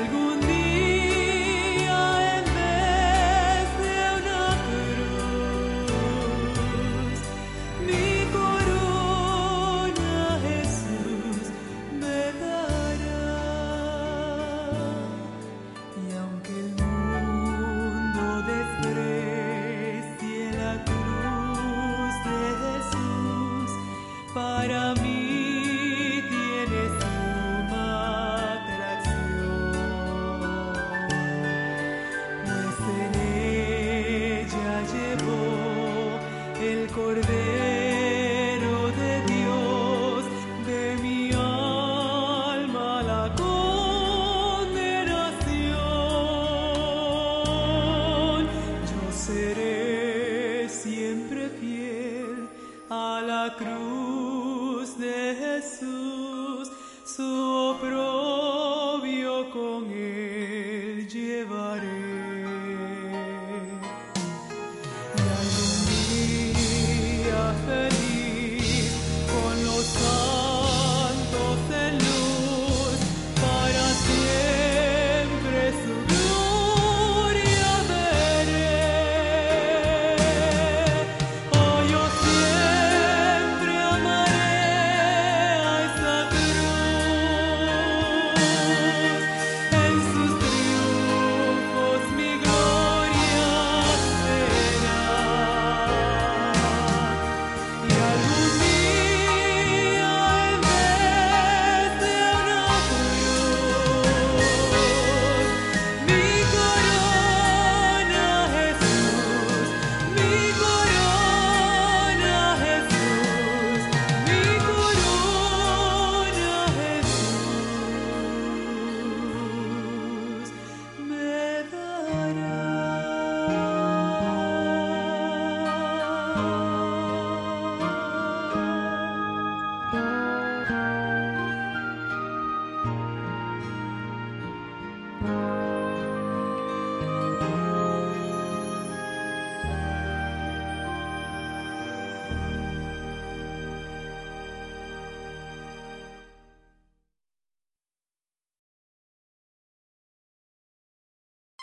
algún día cruz de Jesús,